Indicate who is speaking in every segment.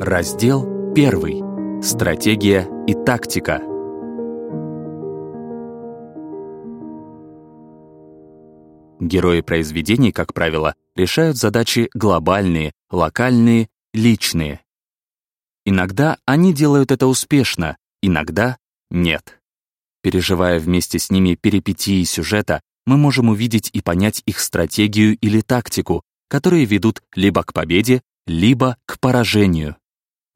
Speaker 1: Раздел 1. Стратегия и тактика. Герои произведений, как правило, решают задачи глобальные, локальные, личные. Иногда они делают это успешно, иногда нет. Переживая вместе с ними перипетии сюжета, мы можем увидеть и понять их стратегию или тактику, которые ведут либо к победе, либо к поражению.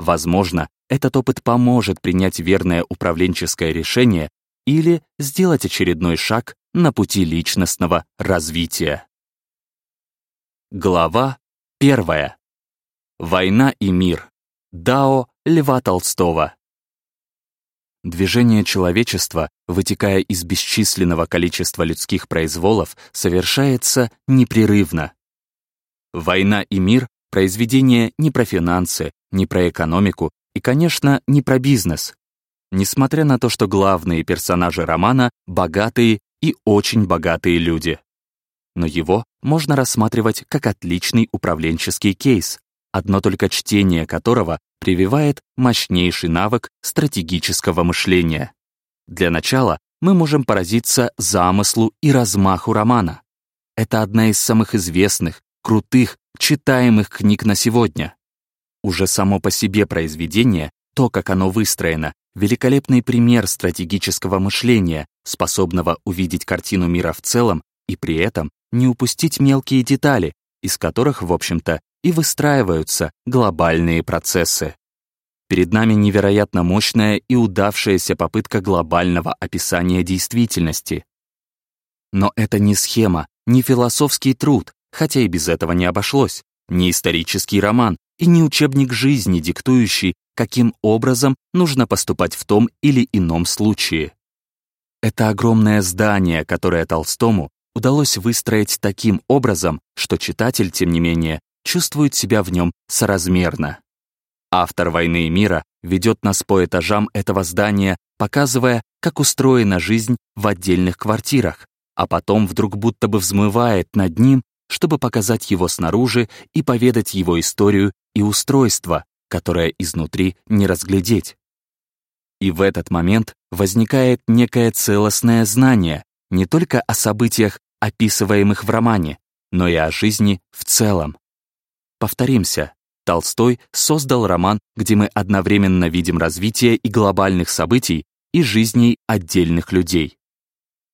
Speaker 1: Возможно, этот опыт поможет принять верное управленческое решение или сделать очередной шаг на пути личностного развития. Глава первая. Война и мир. Дао Льва Толстого. Движение человечества, вытекая из бесчисленного количества людских произволов, совершается непрерывно. «Война и мир» — произведение не про финансы, не про экономику и, конечно, не про бизнес. Несмотря на то, что главные персонажи романа — богатые и очень богатые люди. Но его можно рассматривать как отличный управленческий кейс, одно только чтение которого прививает мощнейший навык стратегического мышления. Для начала мы можем поразиться замыслу и размаху романа. Это одна из самых известных, крутых, читаемых книг на сегодня. Уже само по себе произведение, то, как оно выстроено, великолепный пример стратегического мышления, способного увидеть картину мира в целом и при этом не упустить мелкие детали, из которых, в общем-то, и выстраиваются глобальные процессы. Перед нами невероятно мощная и удавшаяся попытка глобального описания действительности. Но это не схема, не философский труд, хотя и без этого не обошлось, не исторический роман и не учебник жизни, диктующий, каким образом нужно поступать в том или ином случае. Это огромное здание, которое Толстому удалось выстроить таким образом, что читатель, тем не менее, чувствует себя в нем соразмерно. Автор «Войны и мира» ведет нас по этажам этого здания, показывая, как устроена жизнь в отдельных квартирах, а потом вдруг будто бы взмывает над ним, чтобы показать его снаружи и поведать его историю и устройство, которое изнутри не разглядеть. И в этот момент возникает некое целостное знание не только о событиях, описываемых в романе, но и о жизни в целом. Повторимся, Толстой создал роман, где мы одновременно видим развитие и глобальных событий, и жизней отдельных людей.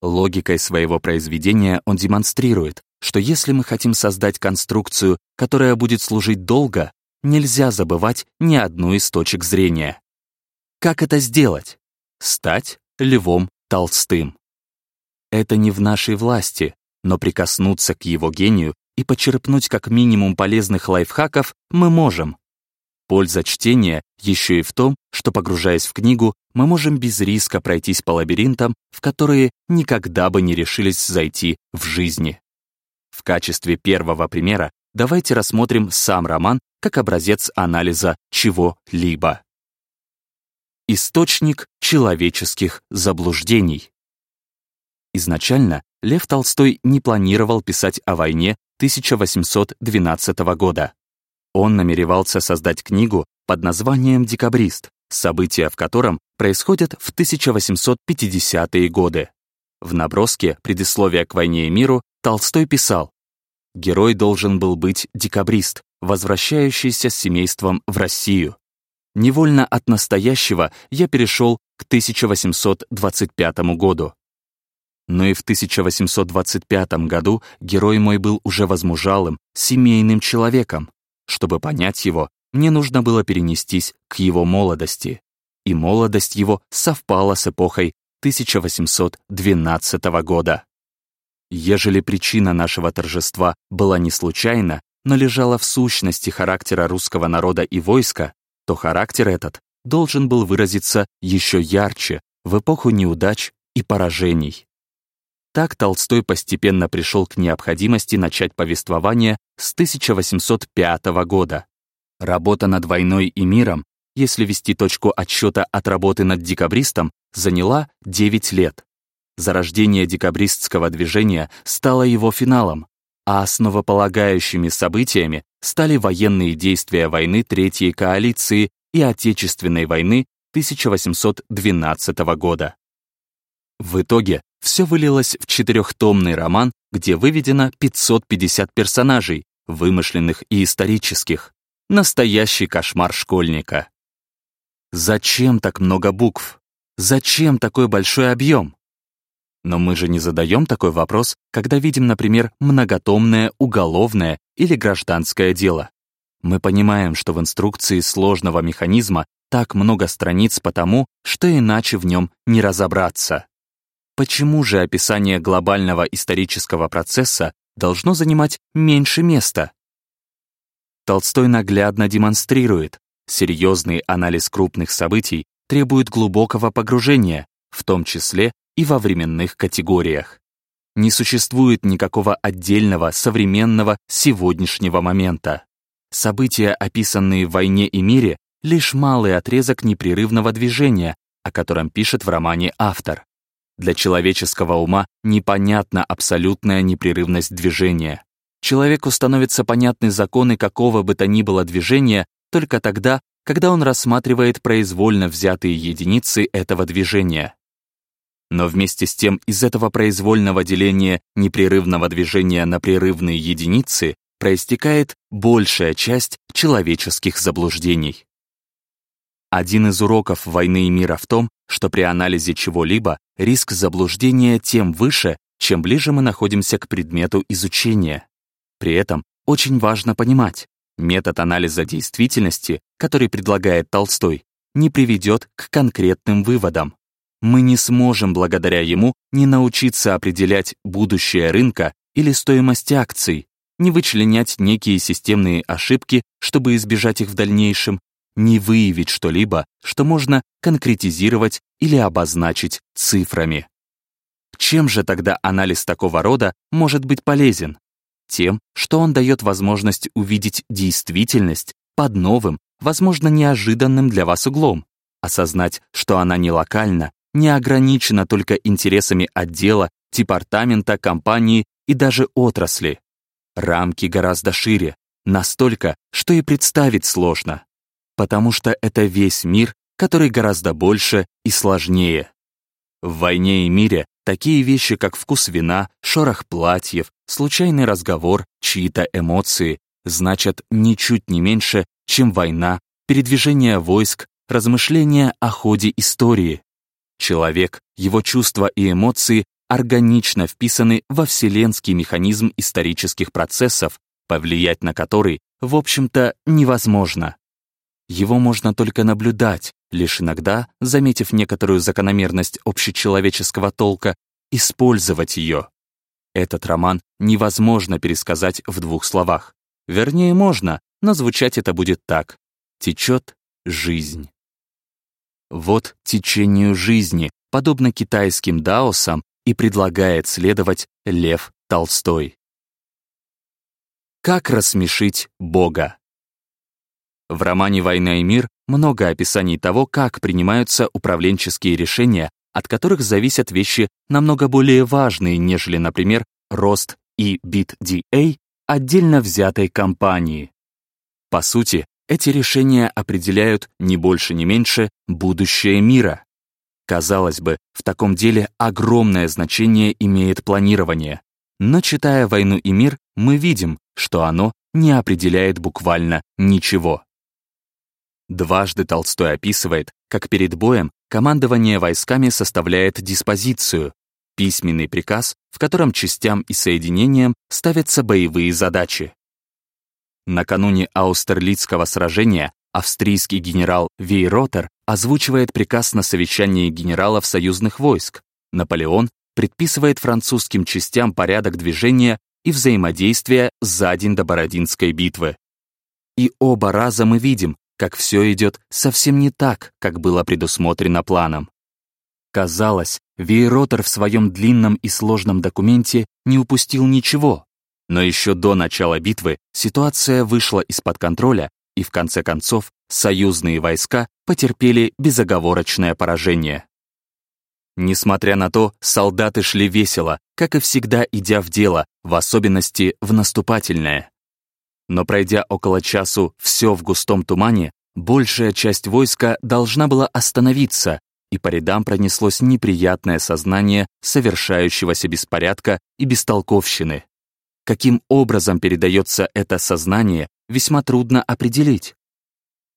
Speaker 1: Логикой своего произведения он демонстрирует, что если мы хотим создать конструкцию, которая будет служить долго, нельзя забывать ни одну из точек зрения. Как это сделать? Стать Львом Толстым. Это не в нашей власти, но прикоснуться к его гению и почерпнуть как минимум полезных лайфхаков мы можем. Польза чтения еще и в том, что, погружаясь в книгу, мы можем без риска пройтись по лабиринтам, в которые никогда бы не решились зайти в жизни. В качестве первого примера давайте рассмотрим сам роман как образец анализа чего-либо. Источник человеческих заблуждений. Изначально Лев Толстой не планировал писать о войне 1812 года. Он намеревался создать книгу под названием «Декабрист», события в котором происходят в 1850-е годы. В наброске предисловия к «Войне и миру» Толстой писал «Герой должен был быть декабрист, возвращающийся с семейством в Россию. Невольно от настоящего я перешел к 1825 году. Но и в 1825 году герой мой был уже возмужалым, семейным человеком. Чтобы понять его, мне нужно было перенестись к его молодости. И молодость его совпала с эпохой 1812 года. Ежели причина нашего торжества была не случайна, но лежала в сущности характера русского народа и войска, то характер этот должен был выразиться еще ярче в эпоху неудач и поражений. Так Толстой постепенно пришел к необходимости начать повествование с 1805 года. Работа над «Войной и миром», если вести точку отсчета от работы над «Декабристом», заняла 9 лет. Зарождение декабристского движения стало его финалом, а основополагающими событиями стали военные действия войны Третьей коалиции и Отечественной войны 1812 года. В итоге все вылилось в четырехтомный роман, где выведено 550 персонажей, вымышленных и исторических. Настоящий кошмар школьника. Зачем так много букв? Зачем такой большой объем? Но мы же не задаем такой вопрос, когда видим, например, многотомное уголовное или гражданское дело. Мы понимаем, что в инструкции сложного механизма так много страниц потому, что иначе в нем не разобраться. Почему же описание глобального исторического процесса должно занимать меньше места? Толстой наглядно демонстрирует, серьезный анализ крупных событий требует глубокого погружения, в том числе и во временных категориях. Не существует никакого отдельного современного сегодняшнего момента. События, описанные в «Войне и мире», лишь малый отрезок непрерывного движения, о котором пишет в романе автор. Для человеческого ума непонятна абсолютная непрерывность движения. Человеку становятся понятны законы какого бы то ни было движения только тогда, когда он рассматривает произвольно взятые единицы этого движения. Но вместе с тем из этого произвольного деления непрерывного движения на прерывные единицы проистекает большая часть человеческих заблуждений. Один из уроков войны и мира в том, что при анализе чего-либо риск заблуждения тем выше, чем ближе мы находимся к предмету изучения. При этом очень важно понимать, метод анализа действительности, который предлагает Толстой, не приведет к конкретным выводам мы не сможем благодаря ему не научиться определять будущее рынка или стоимость акций, не вычленять некие системные ошибки, чтобы избежать их в дальнейшем, не выявить что-либо, что можно конкретизировать или обозначить цифрами. Чем же тогда анализ такого рода может быть полезен? Тем, что он дает возможность увидеть действительность под новым, возможно, неожиданным для вас углом, осознать, что она не локальна, не ограничена только интересами отдела, департамента, компании и даже отрасли. Рамки гораздо шире, настолько, что и представить сложно. Потому что это весь мир, который гораздо больше и сложнее. В «Войне и мире» такие вещи, как вкус вина, шорох платьев, случайный разговор, чьи-то эмоции, значат ничуть не меньше, чем война, передвижение войск, размышления о ходе истории. Человек, его чувства и эмоции органично вписаны во вселенский механизм исторических процессов, повлиять на который, в общем-то, невозможно. Его можно только наблюдать, лишь иногда, заметив некоторую закономерность общечеловеческого толка, использовать ее. Этот роман невозможно пересказать в двух словах. Вернее, можно, но звучать это будет так. Течет жизнь. Вот течению жизни, подобно китайским даосам, и предлагает следовать Лев Толстой. Как рассмешить Бога? В романе «Война и мир» много описаний того, как принимаются управленческие решения, от которых зависят вещи намного более важные, нежели, например, рост и BitDA отдельно взятой компании. По сути, эти решения определяют не больше, не меньше будущее мира. Казалось бы, в таком деле огромное значение имеет планирование. Но читая «Войну и мир», мы видим, что оно не определяет буквально ничего. Дважды Толстой описывает, как перед боем командование войсками составляет диспозицию, письменный приказ, в котором частям и соединениям ставятся боевые задачи. Накануне Аустерлицкого сражения австрийский генерал Вейротер озвучивает приказ на совещании генералов союзных войск. Наполеон предписывает французским частям порядок движения и взаимодействия за день до Бородинской битвы. И оба раза мы видим, как все идет совсем не так, как было предусмотрено планом. Казалось, Вейротер в своем длинном и сложном документе не упустил ничего, но еще до начала битвы ситуация вышла из-под контроля, и в конце концов союзные войска потерпели безоговорочное поражение. Несмотря на то, солдаты шли весело, как и всегда идя в дело, в особенности в наступательное. Но пройдя около часу все в густом тумане, большая часть войска должна была остановиться, и по рядам пронеслось неприятное сознание совершающегося беспорядка и бестолковщины. Каким образом передается это сознание, весьма трудно определить.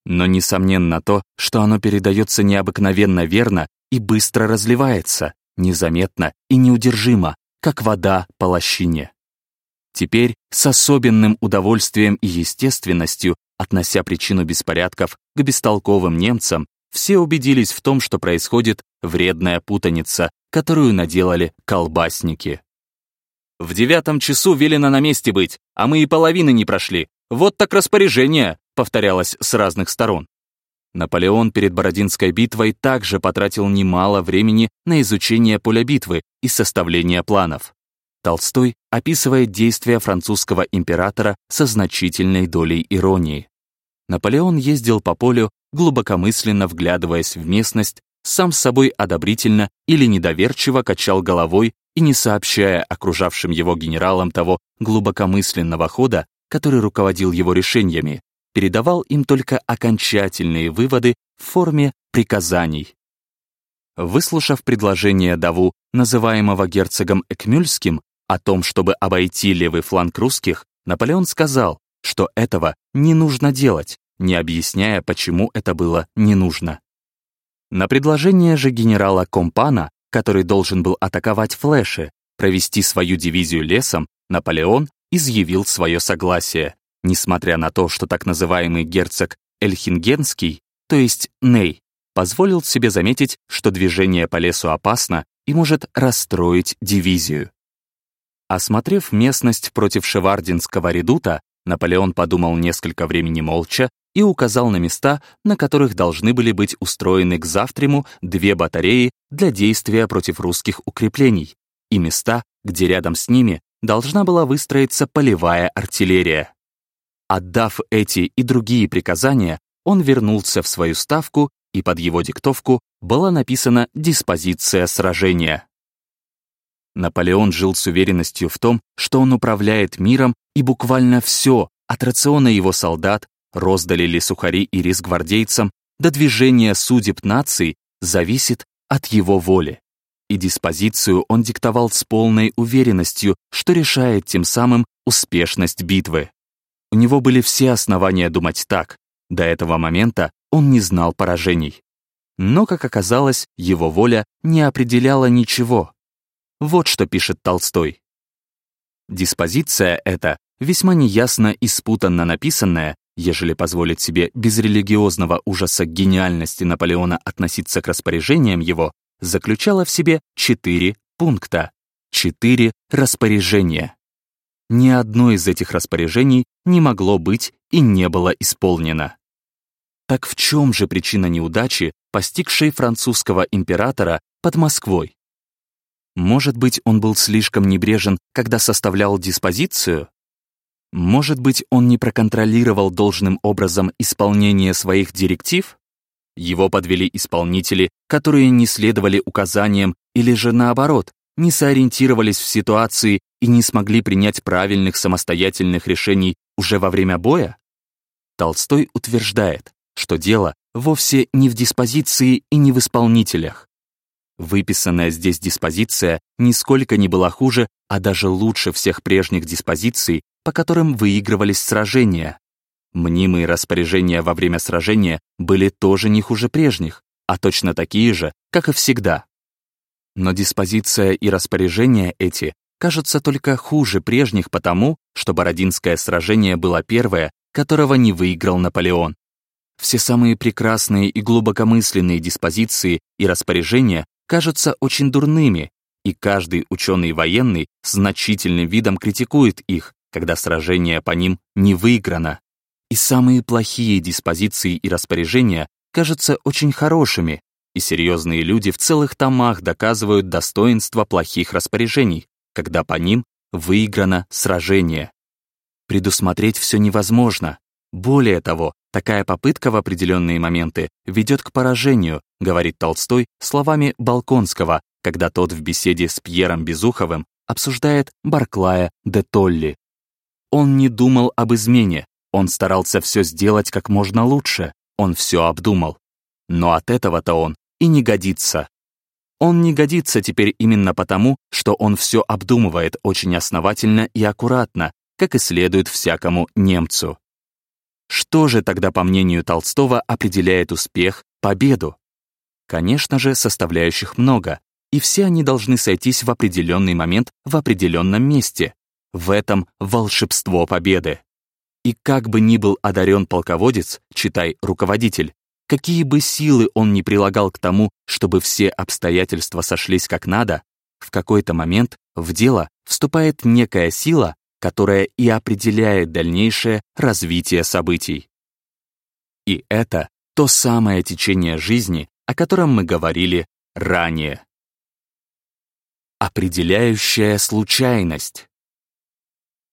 Speaker 1: Но несомненно то, что оно передается необыкновенно верно и быстро разливается, незаметно и неудержимо, как вода по лощине. Теперь с особенным удовольствием и естественностью, относя причину беспорядков к бестолковым немцам, все убедились в том, что происходит вредная путаница, которую наделали колбасники. «В девятом часу велено на месте быть, а мы и половины не прошли. Вот так распоряжение», — повторялось с разных сторон. Наполеон перед Бородинской битвой также потратил немало времени на изучение поля битвы и составление планов. Толстой описывает действия французского императора со значительной долей иронии. Наполеон ездил по полю, глубокомысленно вглядываясь в местность, сам с собой одобрительно или недоверчиво качал головой и не сообщая окружавшим его генералам того глубокомысленного хода, который руководил его решениями, передавал им только окончательные выводы в форме приказаний. Выслушав предложение Даву, называемого герцогом Экмюльским, о том, чтобы обойти левый фланг русских, Наполеон сказал, что этого не нужно делать, не объясняя, почему это было не нужно. На предложение же генерала Компана, который должен был атаковать флеши, провести свою дивизию лесом, Наполеон изъявил свое согласие, несмотря на то, что так называемый герцог Эльхингенский, то есть Ней, позволил себе заметить, что движение по лесу опасно и может расстроить дивизию. Осмотрев местность против Шевардинского редута, Наполеон подумал несколько времени молча и указал на места, на которых должны были быть устроены к завтраму две батареи для действия против русских укреплений, и места, где рядом с ними должна была выстроиться полевая артиллерия. Отдав эти и другие приказания, он вернулся в свою ставку, и под его диктовку была написана диспозиция сражения. Наполеон жил с уверенностью в том, что он управляет миром, и буквально все, от рациона его солдат, роздали ли сухари и рис гвардейцам, до движения судеб наций, зависит от его воли. И диспозицию он диктовал с полной уверенностью, что решает тем самым успешность битвы. У него были все основания думать так. До этого момента он не знал поражений. Но, как оказалось, его воля не определяла ничего. Вот что пишет Толстой. Диспозиция эта, весьма неясно и спутанно написанная, ежели позволить себе без религиозного ужаса гениальности Наполеона относиться к распоряжениям его, заключала в себе четыре пункта, четыре распоряжения. Ни одно из этих распоряжений не могло быть и не было исполнено. Так в чем же причина неудачи, постигшей французского императора под Москвой? Может быть, он был слишком небрежен, когда составлял диспозицию? Может быть, он не проконтролировал должным образом исполнение своих директив? Его подвели исполнители, которые не следовали указаниям или же наоборот, не сориентировались в ситуации и не смогли принять правильных самостоятельных решений уже во время боя? Толстой утверждает, что дело вовсе не в диспозиции и не в исполнителях. Выписанная здесь диспозиция нисколько не была хуже, а даже лучше всех прежних диспозиций, по которым выигрывались сражения. Мнимые распоряжения во время сражения были тоже не хуже прежних, а точно такие же, как и всегда. Но диспозиция и распоряжения эти кажутся только хуже прежних потому, что Бородинское сражение было первое, которого не выиграл Наполеон. Все самые прекрасные и глубокомысленные диспозиции и распоряжения кажутся очень дурными, и каждый ученый военный с значительным видом критикует их, когда сражение по ним не выиграно. И самые плохие диспозиции и распоряжения кажутся очень хорошими, и серьезные люди в целых томах доказывают достоинство плохих распоряжений, когда по ним выиграно сражение. Предусмотреть все невозможно. Более того, такая попытка в определенные моменты ведет к поражению, говорит Толстой словами Балконского когда тот в беседе с Пьером Безуховым обсуждает Барклая де Толли. Он не думал об измене, он старался все сделать как можно лучше, он все обдумал. Но от этого-то он и не годится. Он не годится теперь именно потому, что он все обдумывает очень основательно и аккуратно, как и следует всякому немцу. Что же тогда, по мнению Толстого, определяет успех, победу? Конечно же, составляющих много, и все они должны сойтись в определенный момент в определенном месте. В этом волшебство победы. И как бы ни был одарен полководец, читай руководитель, какие бы силы он ни прилагал к тому, чтобы все обстоятельства сошлись как надо, в какой-то момент в дело вступает некая сила, которая и определяет дальнейшее развитие событий. И это то самое течение жизни, о котором мы говорили ранее. Определяющая случайность.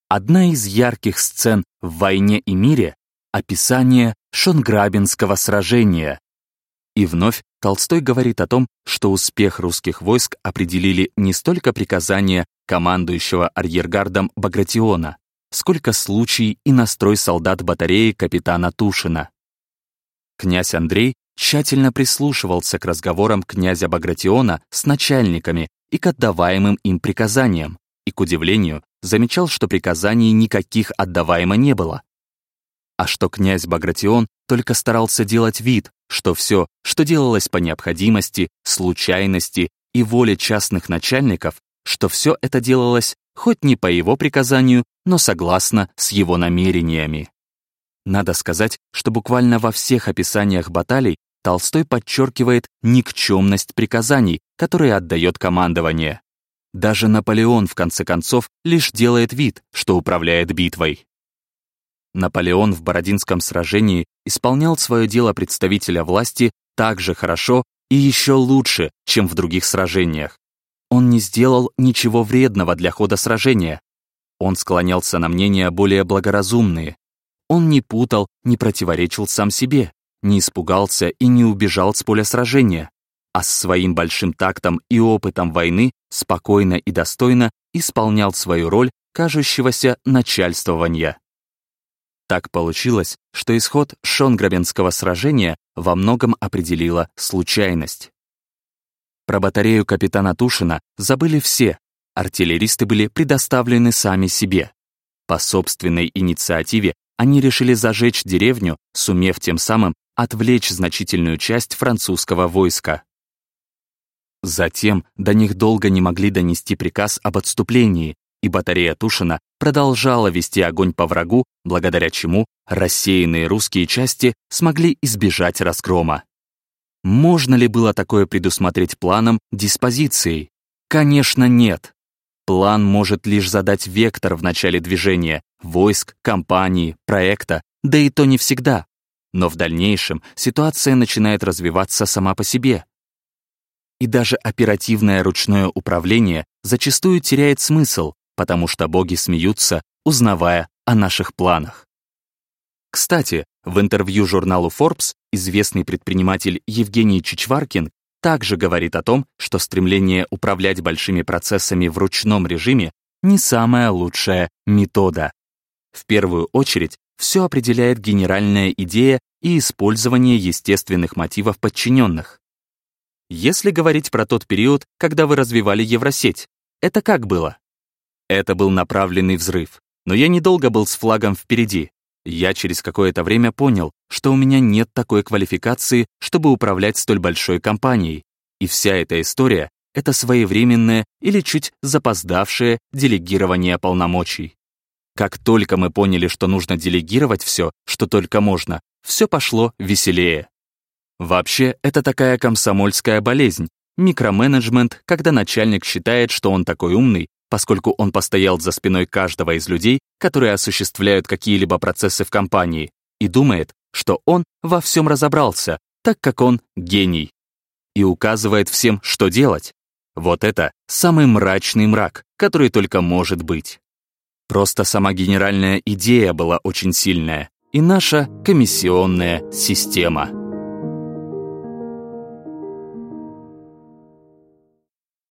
Speaker 1: Одна из ярких сцен в «Войне и мире» — описание Шонграбинского сражения. И вновь Толстой говорит о том, что успех русских войск определили не столько приказания командующего арьергардом Багратиона, сколько случай и настрой солдат батареи капитана Тушина. Князь Андрей тщательно прислушивался к разговорам князя Багратиона с начальниками и к отдаваемым им приказаниям, и, к удивлению, замечал, что приказаний никаких отдаваемо не было. А что князь Багратион только старался делать вид, что все, что делалось по необходимости, случайности и воле частных начальников, что все это делалось хоть не по его приказанию, но согласно с его намерениями. Надо сказать, что буквально во всех описаниях баталий Толстой подчеркивает никчемность приказаний, которые отдает командование. Даже Наполеон, в конце концов, лишь делает вид, что управляет битвой. Наполеон в Бородинском сражении исполнял свое дело представителя власти так же хорошо и еще лучше, чем в других сражениях. Он не сделал ничего вредного для хода сражения. Он склонялся на мнения более благоразумные. Он не путал, не противоречил сам себе, не испугался и не убежал с поля сражения а с своим большим тактом и опытом войны спокойно и достойно исполнял свою роль кажущегося начальствования. Так получилось, что исход Шонграбенского сражения во многом определила случайность. Про батарею капитана Тушина забыли все, артиллеристы были предоставлены сами себе. По собственной инициативе они решили зажечь деревню, сумев тем самым отвлечь значительную часть французского войска. Затем до них долго не могли донести приказ об отступлении, и батарея Тушина продолжала вести огонь по врагу, благодаря чему рассеянные русские части смогли избежать разгрома. Можно ли было такое предусмотреть планом, диспозицией? Конечно, нет. План может лишь задать вектор в начале движения, войск, компании, проекта, да и то не всегда. Но в дальнейшем ситуация начинает развиваться сама по себе, и даже оперативное ручное управление зачастую теряет смысл, потому что боги смеются, узнавая о наших планах. Кстати, в интервью журналу Forbes известный предприниматель Евгений Чичваркин также говорит о том, что стремление управлять большими процессами в ручном режиме не самая лучшая метода. В первую очередь, все определяет генеральная идея и использование естественных мотивов подчиненных. Если говорить про тот период, когда вы развивали Евросеть, это как было? Это был направленный взрыв. Но я недолго был с флагом впереди. Я через какое-то время понял, что у меня нет такой квалификации, чтобы управлять столь большой компанией. И вся эта история — это своевременное или чуть запоздавшее делегирование полномочий. Как только мы поняли, что нужно делегировать все, что только можно, все пошло веселее. Вообще, это такая комсомольская болезнь. Микроменеджмент, когда начальник считает, что он такой умный, поскольку он постоял за спиной каждого из людей, которые осуществляют какие-либо процессы в компании, и думает, что он во всем разобрался, так как он гений. И указывает всем, что делать. Вот это самый мрачный мрак, который только может быть. Просто сама генеральная идея была очень сильная, и наша комиссионная система.